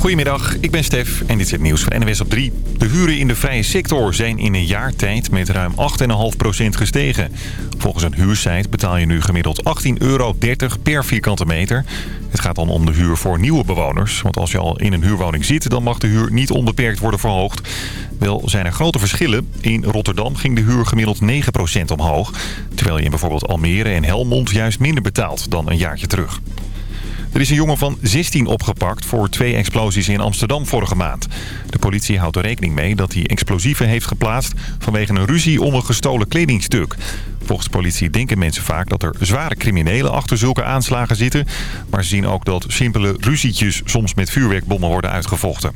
Goedemiddag, ik ben Stef en dit is het nieuws van NWS op 3. De huren in de vrije sector zijn in een jaar tijd met ruim 8,5% gestegen. Volgens een huursite betaal je nu gemiddeld 18,30 euro per vierkante meter. Het gaat dan om de huur voor nieuwe bewoners. Want als je al in een huurwoning zit, dan mag de huur niet onbeperkt worden verhoogd. Wel zijn er grote verschillen. In Rotterdam ging de huur gemiddeld 9% omhoog. Terwijl je in bijvoorbeeld Almere en Helmond juist minder betaalt dan een jaartje terug. Er is een jongen van 16 opgepakt voor twee explosies in Amsterdam vorige maand. De politie houdt er rekening mee dat hij explosieven heeft geplaatst vanwege een ruzie om een gestolen kledingstuk. Volgens de politie denken mensen vaak dat er zware criminelen achter zulke aanslagen zitten. Maar ze zien ook dat simpele ruzietjes soms met vuurwerkbommen worden uitgevochten.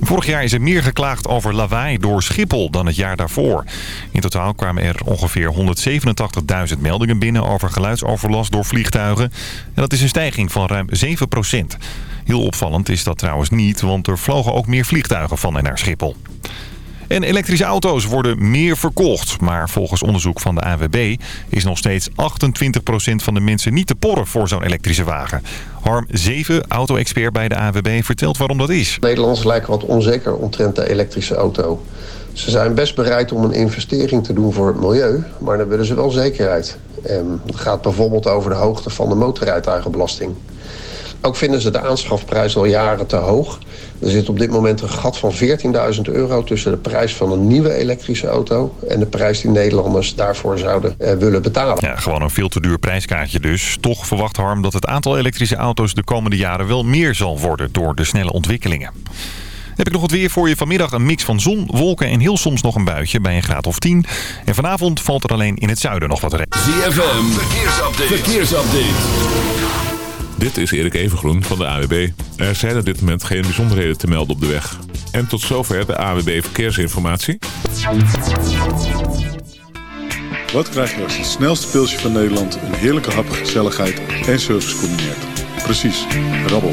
Vorig jaar is er meer geklaagd over lawaai door Schiphol dan het jaar daarvoor. In totaal kwamen er ongeveer 187.000 meldingen binnen over geluidsoverlast door vliegtuigen. En dat is een stijging van ruim 7% Heel opvallend is dat trouwens niet, want er vlogen ook meer vliegtuigen van en naar Schiphol. En elektrische auto's worden meer verkocht. Maar volgens onderzoek van de AWB is nog steeds 28% van de mensen niet te porren voor zo'n elektrische wagen. Harm 7, auto-expert bij de AWB, vertelt waarom dat is. Nederlanders lijken wat onzeker omtrent de elektrische auto. Ze zijn best bereid om een investering te doen voor het milieu, maar dan willen ze wel zekerheid. En het gaat bijvoorbeeld over de hoogte van de motorrijtuigenbelasting. Ook vinden ze de aanschafprijs al jaren te hoog. Er zit op dit moment een gat van 14.000 euro tussen de prijs van een nieuwe elektrische auto... en de prijs die Nederlanders daarvoor zouden eh, willen betalen. Ja, gewoon een veel te duur prijskaartje dus. Toch verwacht Harm dat het aantal elektrische auto's de komende jaren wel meer zal worden... door de snelle ontwikkelingen. heb ik nog wat weer voor je. Vanmiddag een mix van zon, wolken en heel soms nog een buitje bij een graad of 10. En vanavond valt er alleen in het zuiden nog wat regen. ZFM, verkeersupdate. verkeersupdate. Dit is Erik Evengroen van de AWB. Er zijn op dit moment geen bijzonderheden te melden op de weg. En tot zover de AWB Verkeersinformatie. Wat krijg je als het snelste pilsje van Nederland... een heerlijke hap, gezelligheid en service combineert? Precies, rabbel.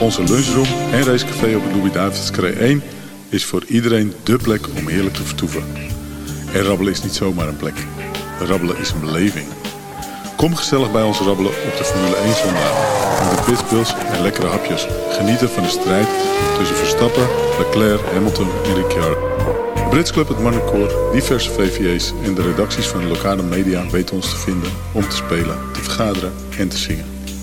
Onze lunchroom en racecafé op de Louis-David's 1... is voor iedereen dé plek om heerlijk te vertoeven. En rabbelen is niet zomaar een plek. Rabbelen is een beleving. Kom gezellig bij ons rabbelen op de Formule 1 zondag. Met de pitbulls en lekkere hapjes. Genieten van de strijd tussen Verstappen, Leclerc, Hamilton en Ricciardo. Brits Club, het Marnecoor, diverse VVA's en de redacties van de lokale media weten ons te vinden om te spelen, te vergaderen en te zingen.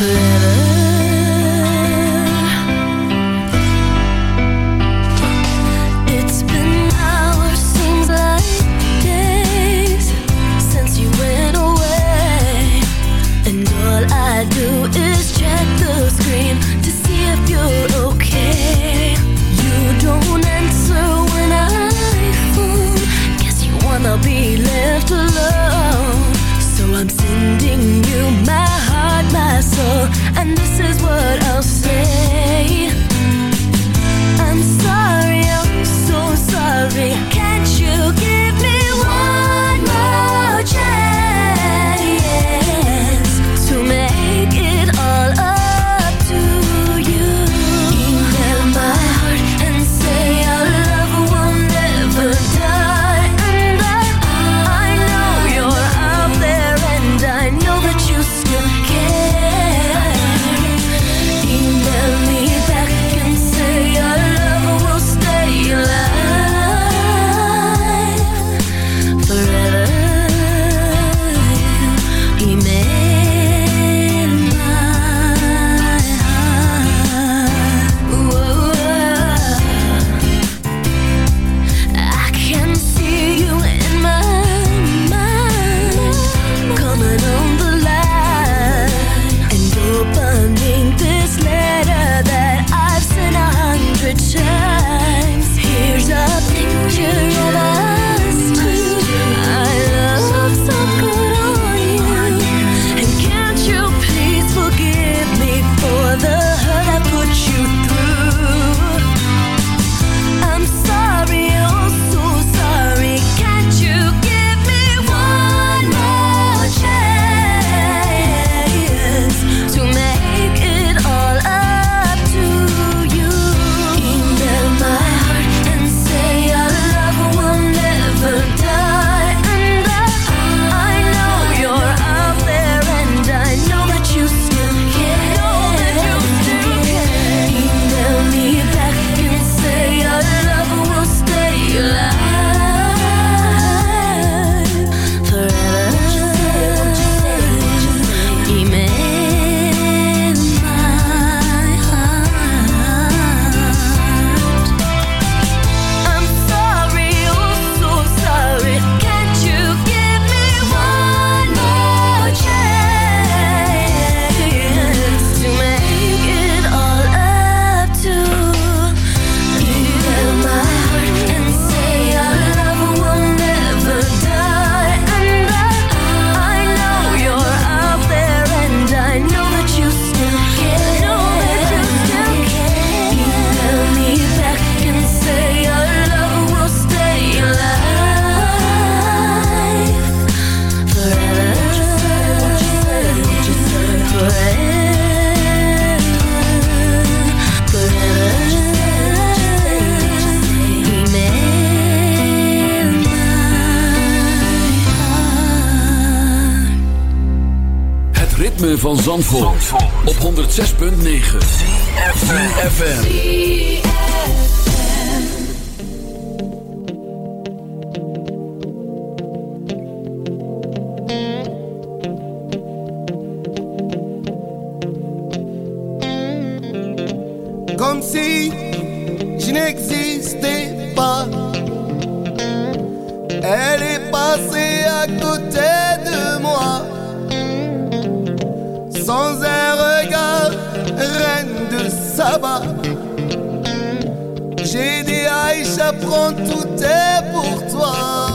little comme si je n'existais pas. Elle est passée à côté de moi, sans un regard, reine de Saba. J'ai dit Aïcha, prends tout est pour toi.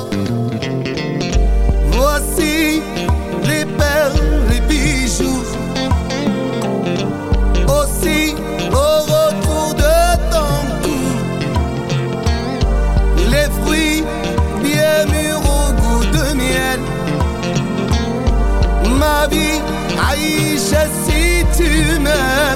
عايشة سيتي مال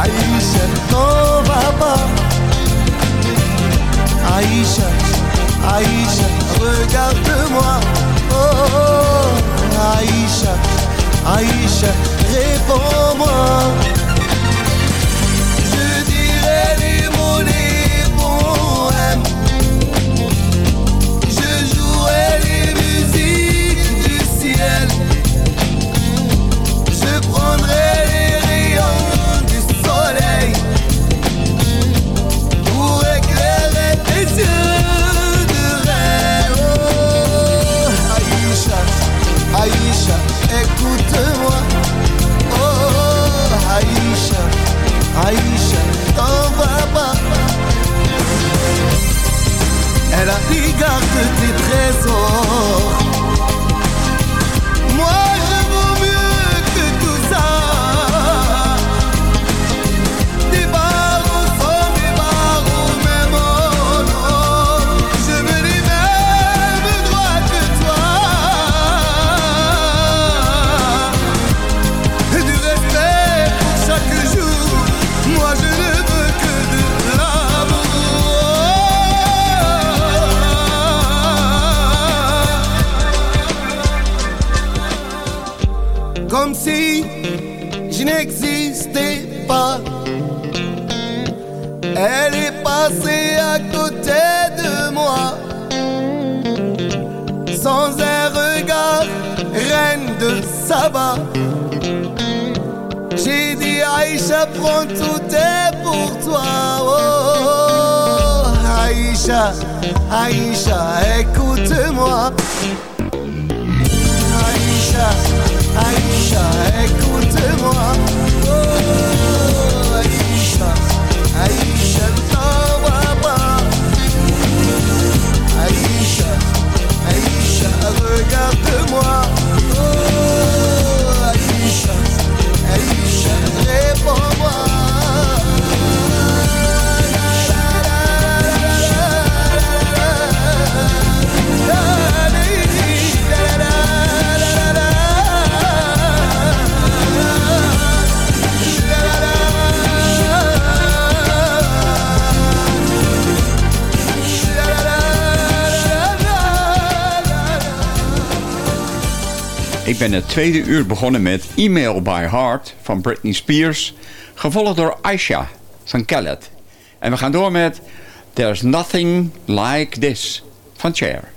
Aisha, no papa. Aïcha, Aïcha, regarde-moi. Oh, oh, Aïcha, Aïcha, réponds-moi. Ik ben het tweede uur begonnen met Email by Heart van Britney Spears. Gevolgd door Aisha van Kellet. En we gaan door met There's Nothing Like This van Cher.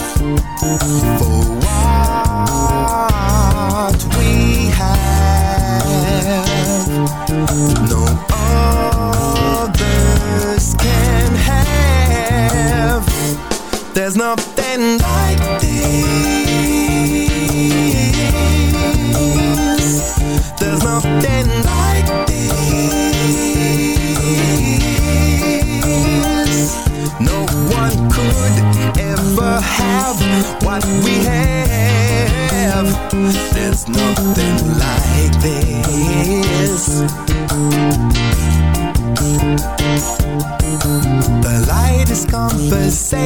For a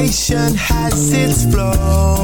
nation has its flaws.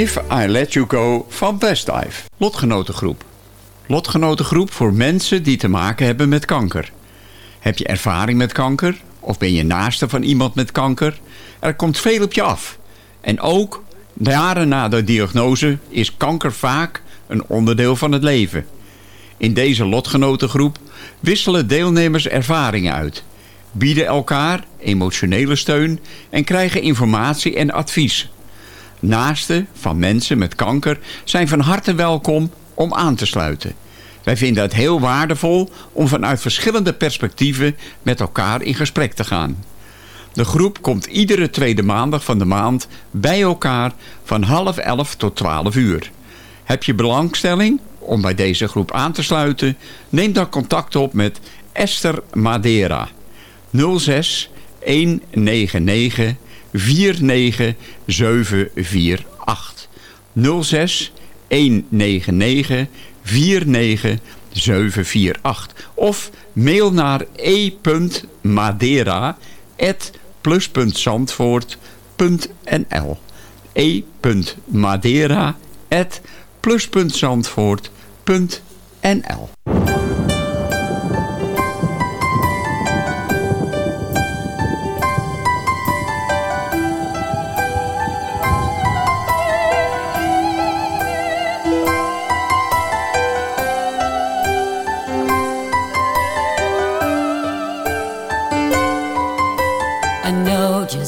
If I Let You Go van Westdive. Lotgenotengroep. Lotgenotengroep voor mensen die te maken hebben met kanker. Heb je ervaring met kanker? Of ben je naaste van iemand met kanker? Er komt veel op je af. En ook jaren na de diagnose is kanker vaak een onderdeel van het leven. In deze lotgenotengroep wisselen deelnemers ervaringen uit, bieden elkaar emotionele steun en krijgen informatie en advies. Naasten van mensen met kanker zijn van harte welkom om aan te sluiten. Wij vinden het heel waardevol om vanuit verschillende perspectieven met elkaar in gesprek te gaan. De groep komt iedere tweede maandag van de maand bij elkaar van half elf tot twaalf uur. Heb je belangstelling om bij deze groep aan te sluiten? Neem dan contact op met Esther Madeira 06 199 49748 06 199 49748 of mail naar e.madera@plus.zandvoort.nl e.madera@plus.zandvoort.nl I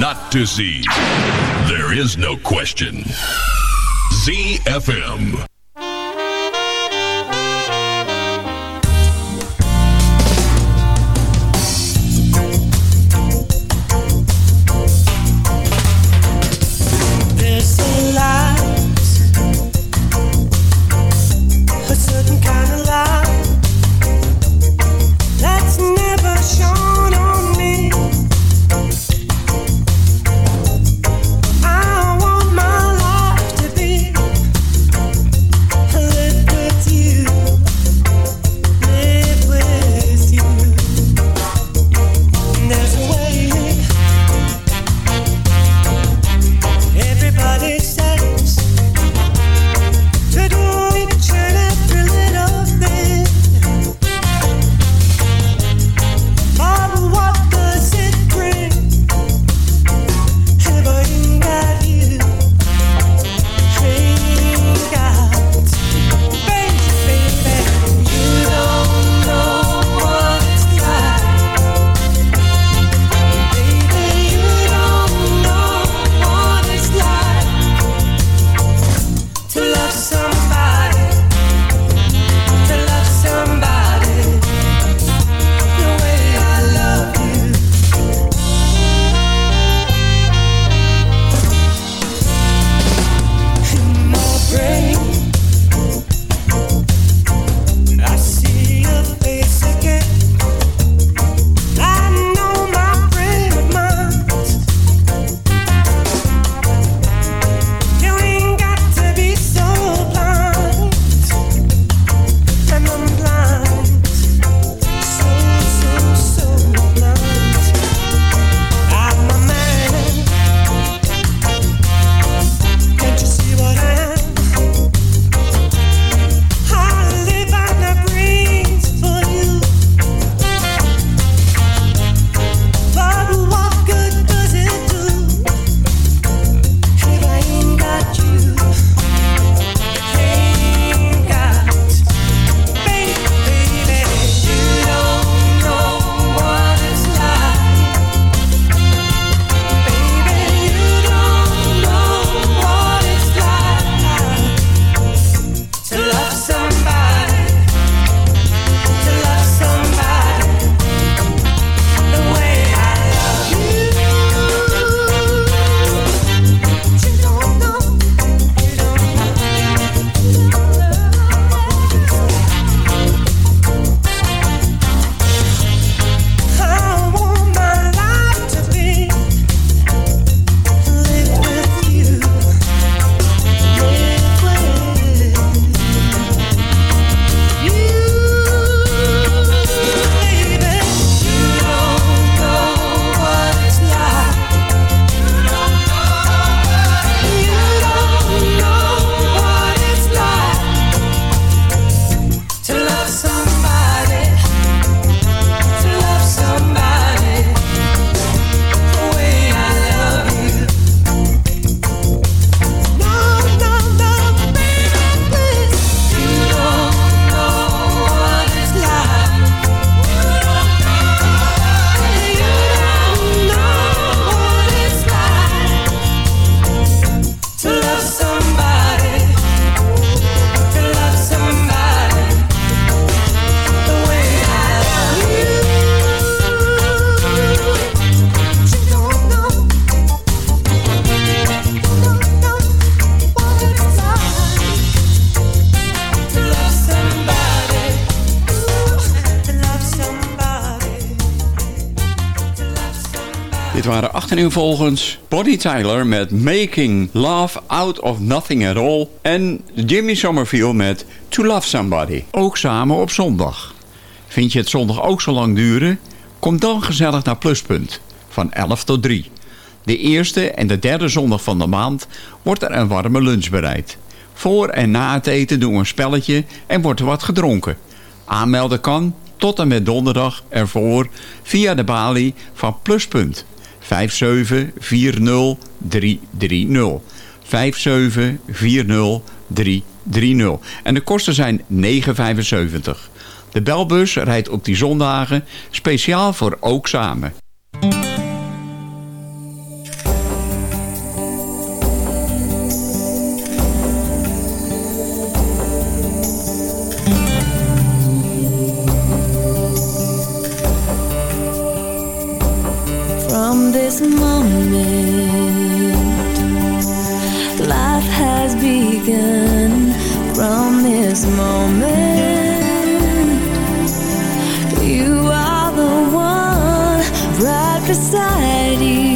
not to see. There is no question. ZFM. nu volgens Bonnie Tyler met Making Love Out of Nothing at All. En Jimmy Somerville met To Love Somebody. Ook samen op zondag. Vind je het zondag ook zo lang duren? Kom dan gezellig naar Pluspunt. Van 11 tot 3. De eerste en de derde zondag van de maand wordt er een warme lunch bereid. Voor en na het eten doen we een spelletje en wordt er wat gedronken. Aanmelden kan tot en met donderdag ervoor via de balie van Pluspunt. 5740330. 5740330. En de kosten zijn 9,75. De belbus rijdt op die zondagen speciaal voor ook samen. You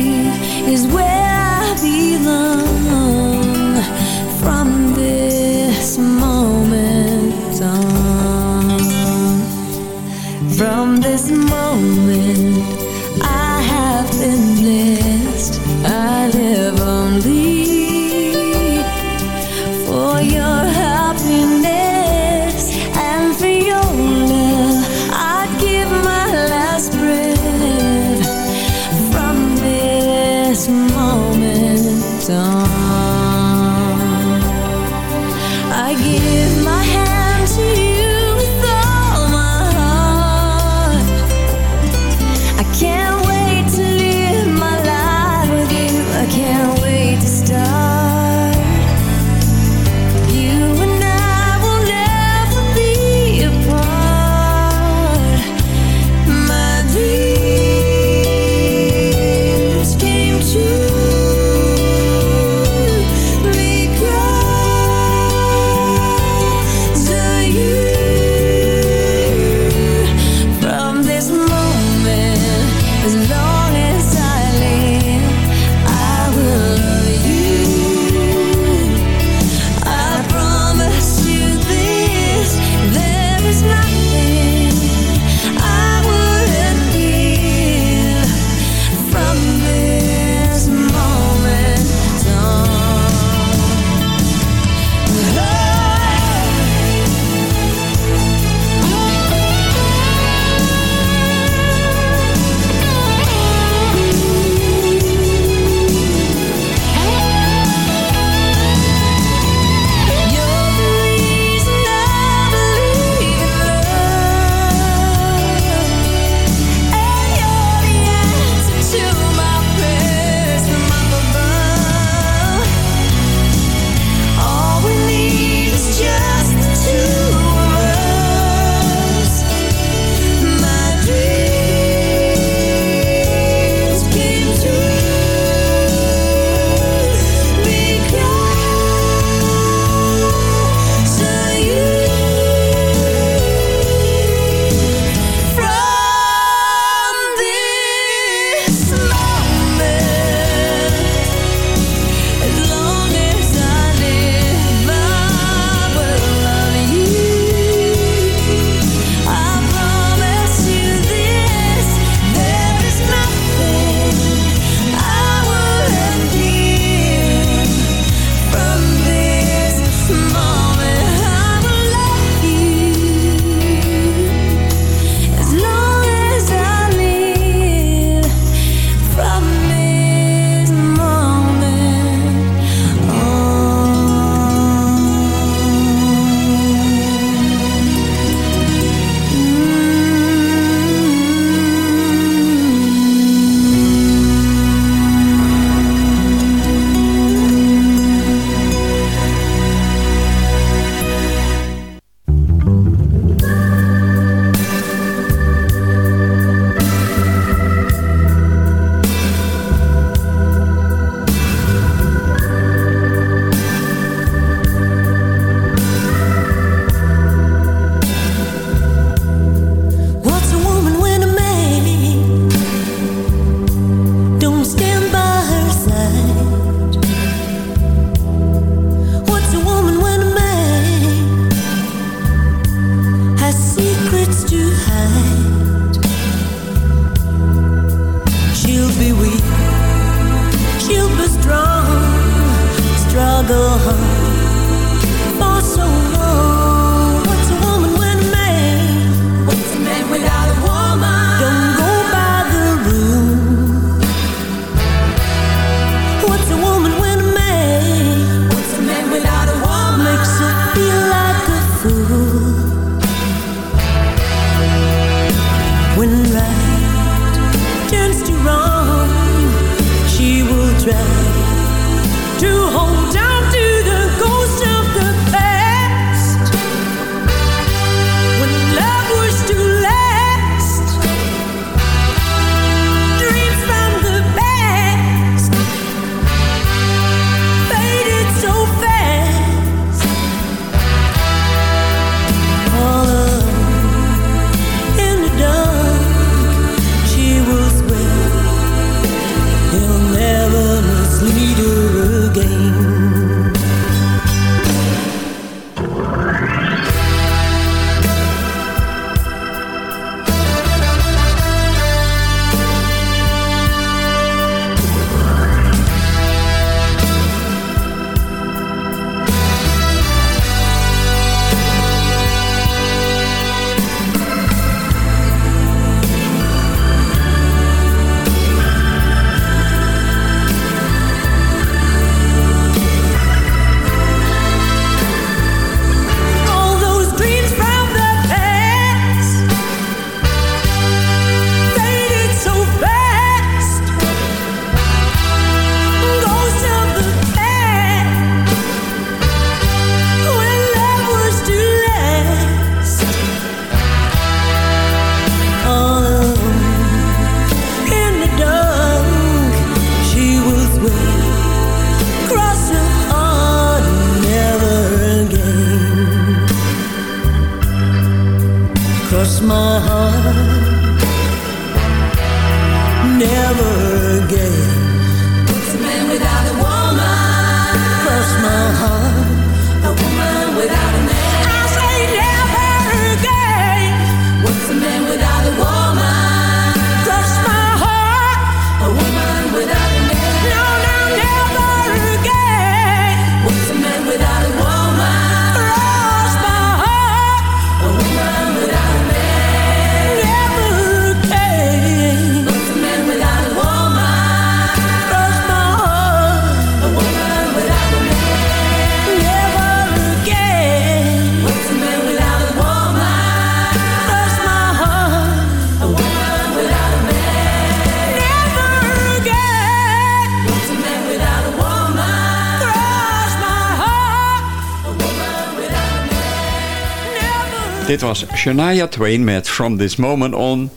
Dit was Shania Twain met From This Moment On.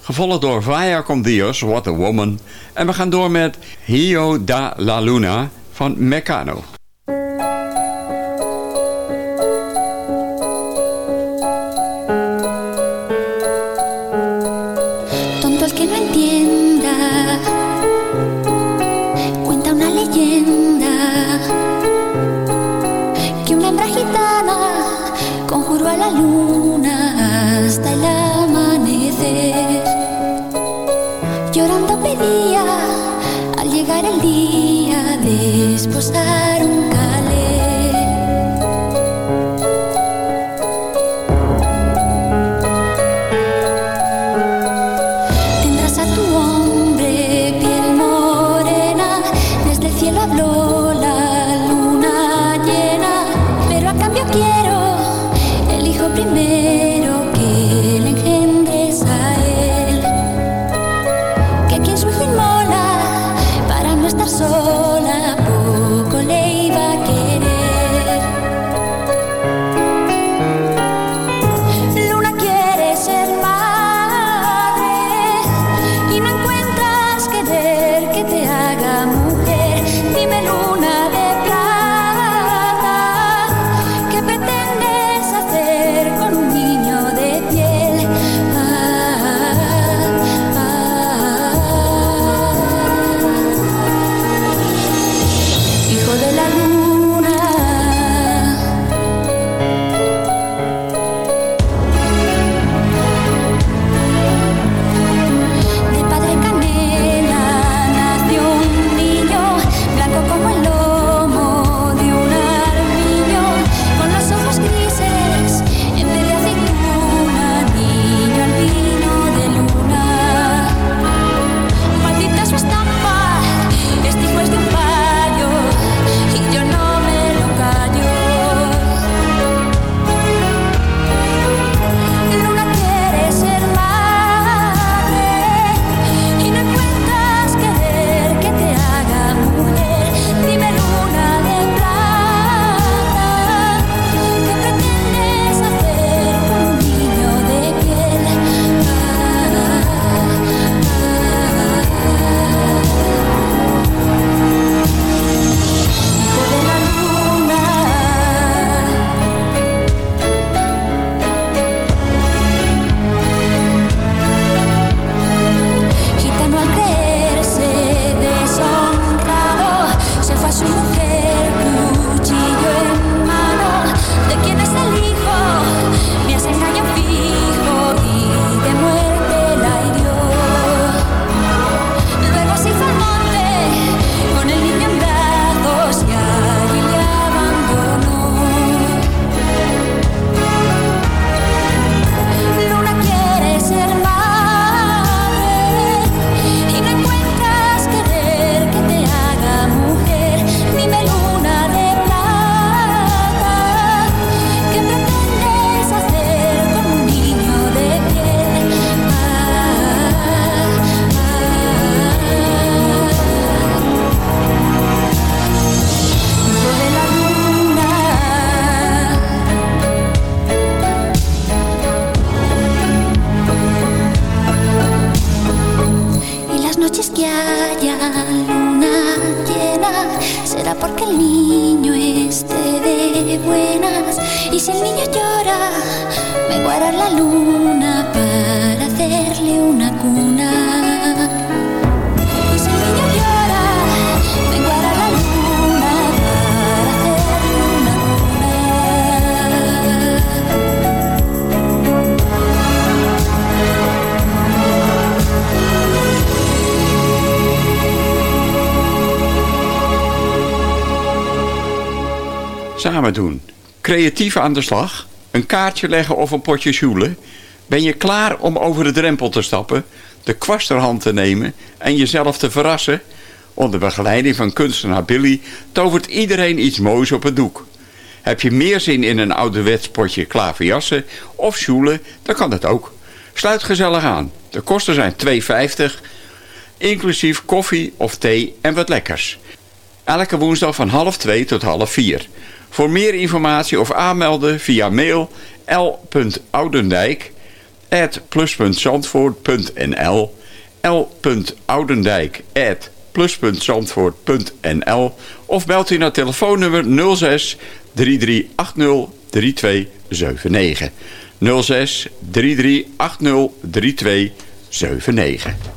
Gevolgd door Vaya Com Dios, What a Woman. En we gaan door met Hio da la Luna van Meccano. luz. Samen doen. Creatief aan de slag, een kaartje leggen of een potje sjoelen. Ben je klaar om over de drempel te stappen, de kwast ter hand te nemen en jezelf te verrassen? Onder begeleiding van kunstenaar Billy tovert iedereen iets moois op het doek. Heb je meer zin in een ouderwets potje klaverjassen of sjoelen, dan kan dat ook. Sluit gezellig aan. De kosten zijn 2,50, inclusief koffie of thee en wat lekkers. Elke woensdag van half 2 tot half 4. Voor meer informatie of aanmelden via mail l.oudendijk plus.zandvoort.nl of belt u naar telefoonnummer 06 3380 3279. 06 3380 3279.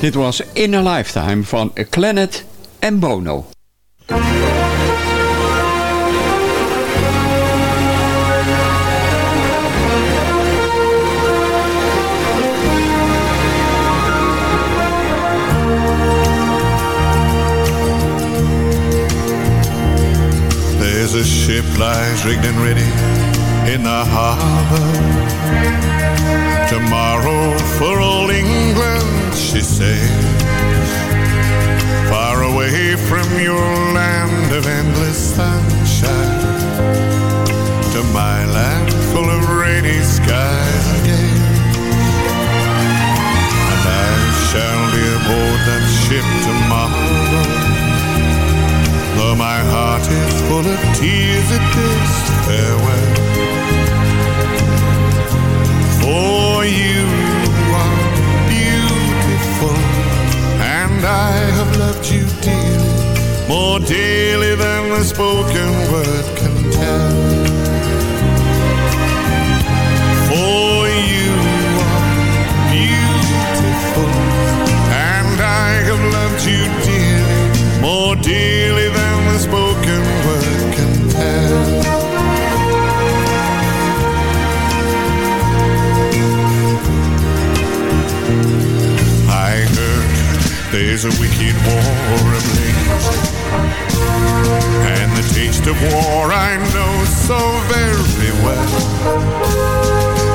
Dit was In a Lifetime van Planet en Bono. There's a ship lies rigged and ready in the harbor. Tomorrow for old England she sails. Far away from your land of endless sunshine. To my land full of rainy skies gales. And I shall be aboard that ship tomorrow. Though my heart is full of tears at this farewell For you have loved you dearly More dearly than the spoken word can tell wicked war ablaze. And the taste of war I know so very well.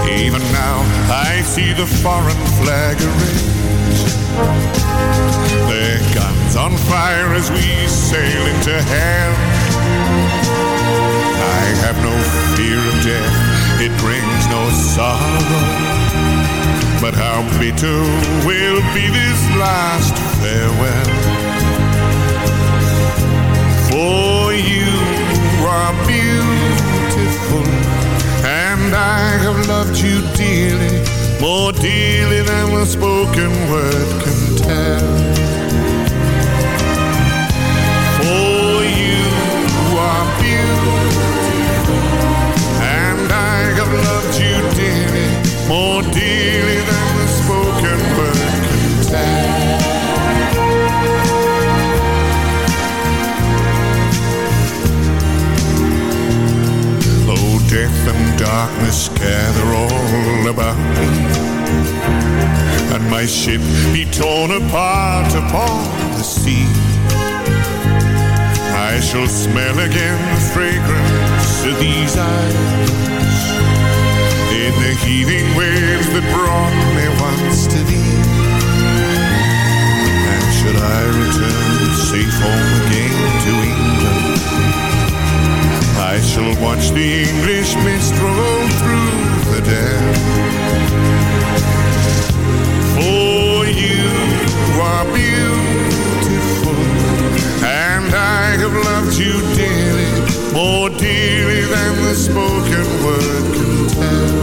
Even now I see the foreign flag erased. Their guns on fire as we sail into hell. I have no fear of death, it brings no sorrow. But how bitter will be this last farewell. For you are beautiful, and I have loved you dearly, more dearly than the spoken word can tell. More dearly than the spoken word can tell. Though death and darkness gather all about me, and my ship be torn apart upon the sea, I shall smell again the fragrance of these eyes heaving waves that brought me once to thee. And should I return safe home again to England, I shall watch the English mist roll through the dam. For you are beautiful, and I have loved you dearly, more dearly than the spoken word can tell.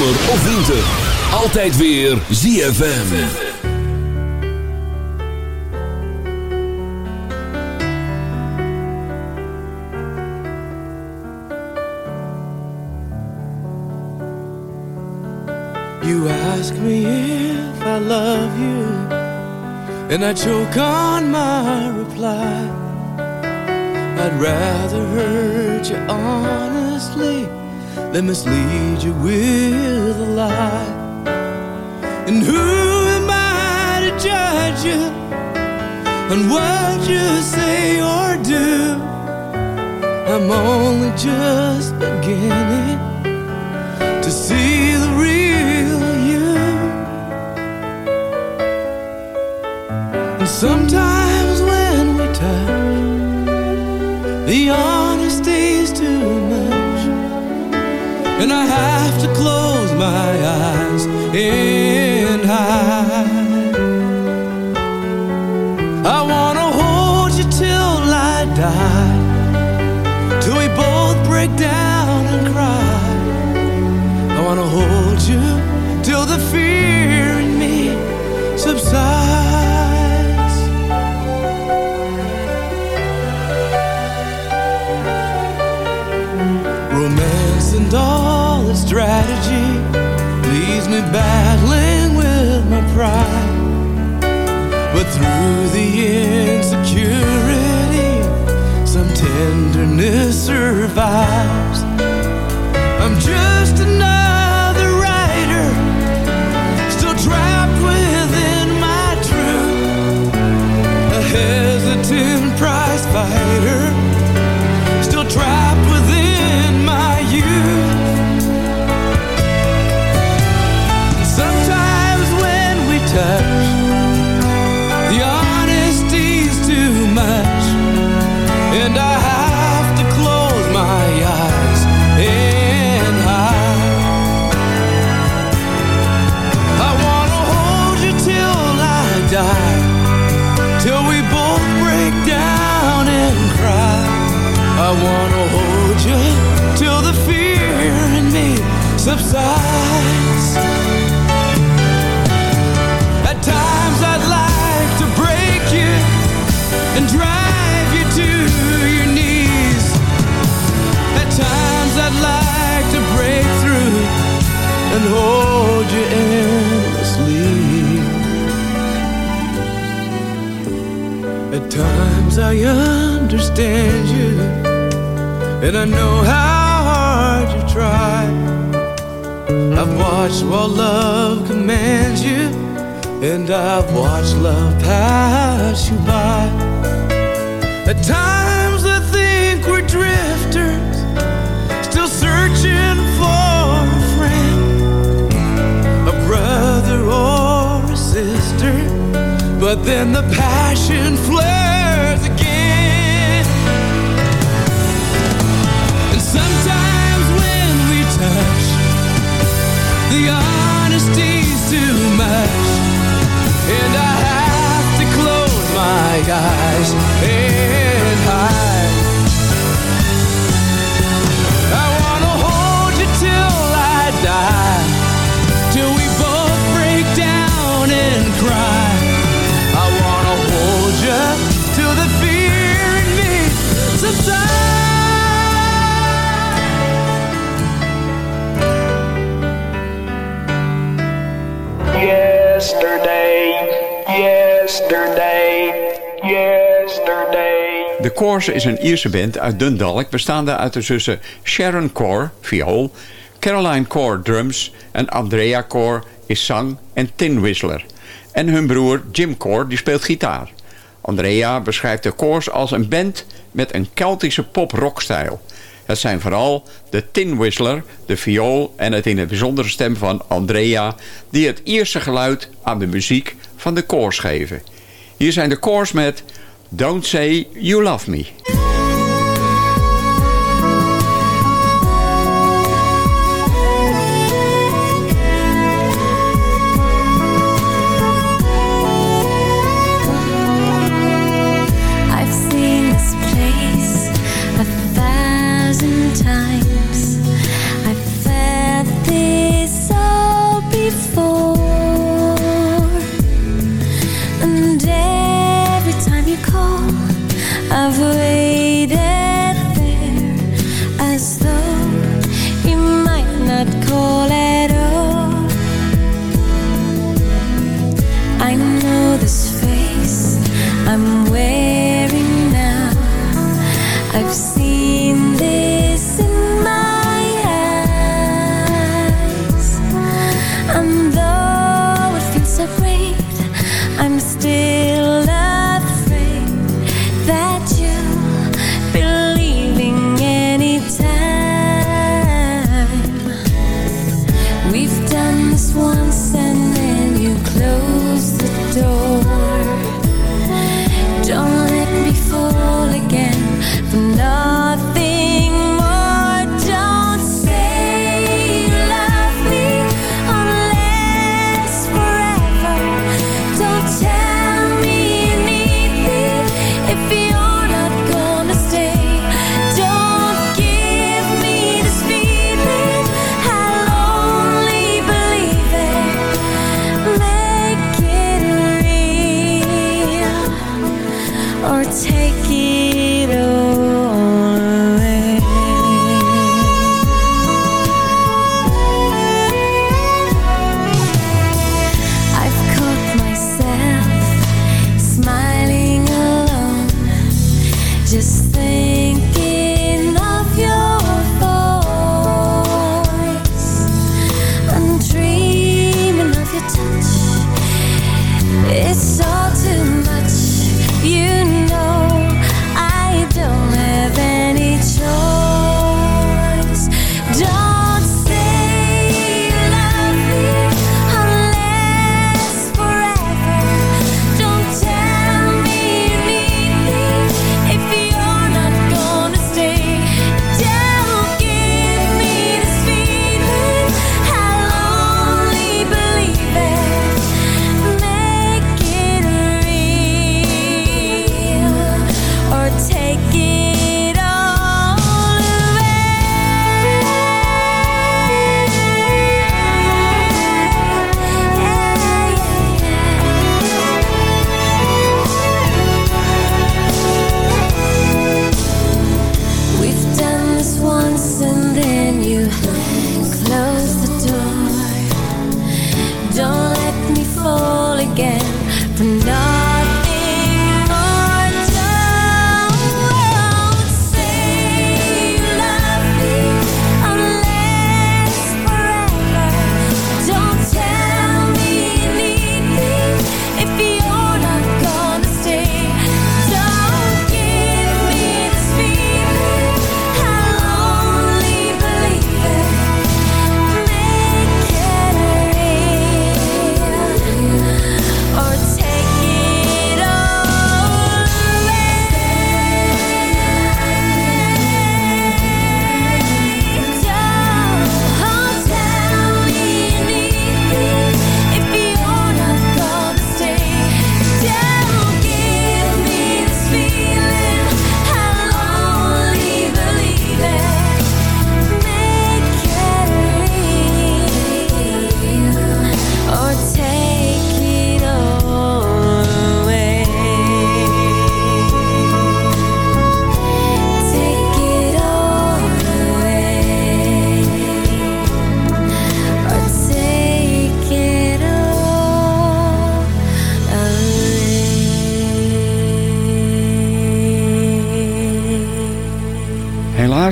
Zomer of winter. Altijd weer ZFM. You ask me if I love you, and I choke on my reply. I'd rather hurt you honestly than mislead you with a lie. And who am I to judge you on what you say or do? I'm only just beginning to see the real you. And sometimes my eyes and hide. I wanna hold you till I die. Till we both break down and cry. I wanna hold you till the fear survive. capsize At times I'd like to break you And drive you to your knees. At times I'd like to break through And hold you endlessly. At times I understand you And I know how hard you try. I've watched while love commands you, and I've watched love pass you by. At times I think we're drifters, still searching for a friend, a brother or a sister. But then the passion flares eyes and hide. I wanna hold you till I die. Till we both break down and cry. I wanna hold you till the fear in me subsides. Yesterday, yesterday, Coors is een Ierse band uit Dundalk, bestaande uit de zussen Sharon Core, viool, Caroline Core, drums en Andrea Core is zang en tin whistler. En hun broer Jim Core, die speelt gitaar. Andrea beschrijft de Coors als een band met een Keltische pop-rockstijl. Het zijn vooral de tin whistler, de viool en het in het bijzondere stem van Andrea... die het Ierse geluid aan de muziek van de Coors geven. Hier zijn de Coors met Don't Say You Love Me.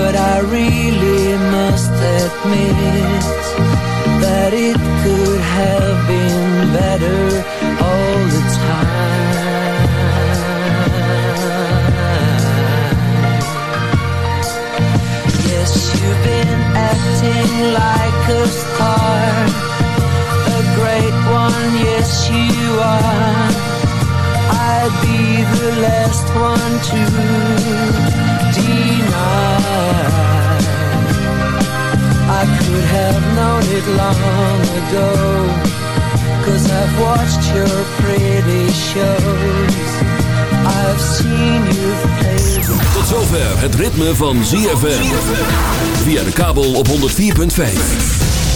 but I really must admit that it could have been better all the time. Yes, you've been acting like a star, a great one, yes, you are. I'd be the last one to deny. I could have known it long ago, cause I've watched your pretty shows. I've seen you've played. Tot zover het ritme van ZFM. Via de kabel op 104.5.